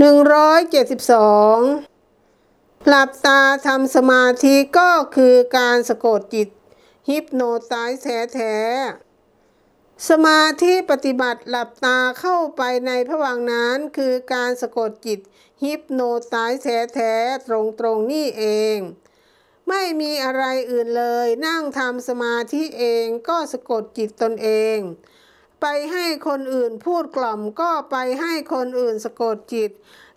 172 หลับตาทำสมาธิก็คือการสะกดจิต ฮิปโนไตส์แท้ๆสมาธิปฏิบัติหลับตาเข้าไปในผวังนั้นคือการสะกดจิต ฮิปโนไตส์แท้ๆตรงๆนี่เอง ไม่มีอะไรอื่นเลยนั่งทำสมาธิเองก็สะกดจิตตนเอง ไปให้คนอื่นพูดกล่อมก็ไปให้คนอื่นสะกดจิต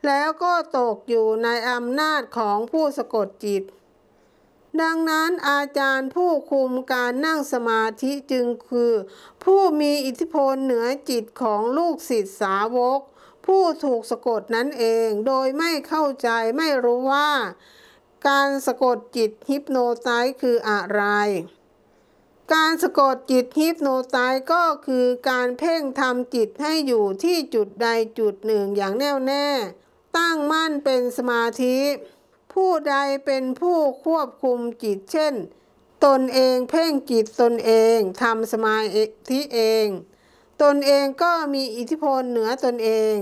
แล้วก็ตกอยู่ในอำนาจของผู้สะกดจิต ดังนั้นอาจารย์ผู้คุมการนั่งสมาธิจึงคือ ผู้มีอิทธิพลเหนือจิตของลูกศิษย์สาวก ผู้ถูกสะกดนั้นเองโดยไม่เข้าใจไม่รู้ว่า การสะกดจิตฮิปโนไตส์คืออะไร การสะกดจิตฮิปโนไตส์ก็คือการเพ่งทำจิตให้อยู่ที่จุดใดจุดหนึ่งอย่างแน่วแน่ ตั้งมั่นเป็นสมาธิ ผู้ใดเป็นผู้ควบคุมจิตเช่น ตนเองเพ่งจิตตนเองทำสมาธิเอง ตนเองก็มีอิทธิพลเหนือตนเอง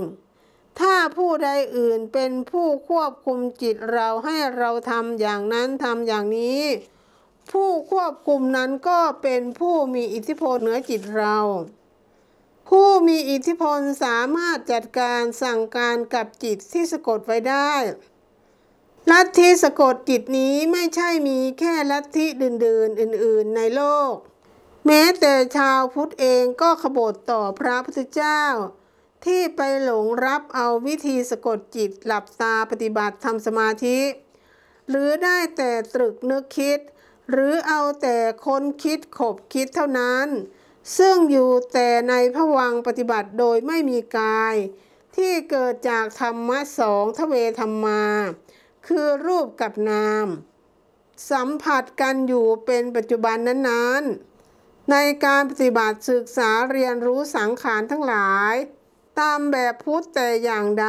ถ้าผู้ใดอื่นเป็นผู้ควบคุมจิตเราให้เราทำอย่างนั้นทำอย่างนี้ ผู้ควบคุมนั้นก็เป็นผู้มีอิทธิพลเหนือจิตเรา ผู้มีอิทธิพลสามารถจัดการสั่งการกับจิตที่สะกดไว้ได้ลัทธิสะกดจิตนี้ไม่ใช่มีแค่ลัทธิอื่นๆอื่น ๆ ในโลก แม้แต่ชาวพุทธเองก็ขบฏต่อพระพุทธเจ้า ที่ไปหลงรับเอาวิธีสะกดจิตหลับตาปฏิบัติทำสมาธิ หรือได้แต่ตรึกนึกคิด หรือเอาแต่คนคิดขบคิดเท่านั้น ซึ่งอยู่แต่ในผวังปฏิบัติโดยไม่มีกาย ที่เกิดจากธรรมะสองทเวธรรมา คือรูปกับนาม สัมผัสกันอยู่เป็นปัจจุบันนั้นๆ ในการปฏิบัติศึกษาเรียนรู้สังขารทั้งหลาย ตามแบบพุทธแต่อย่างใด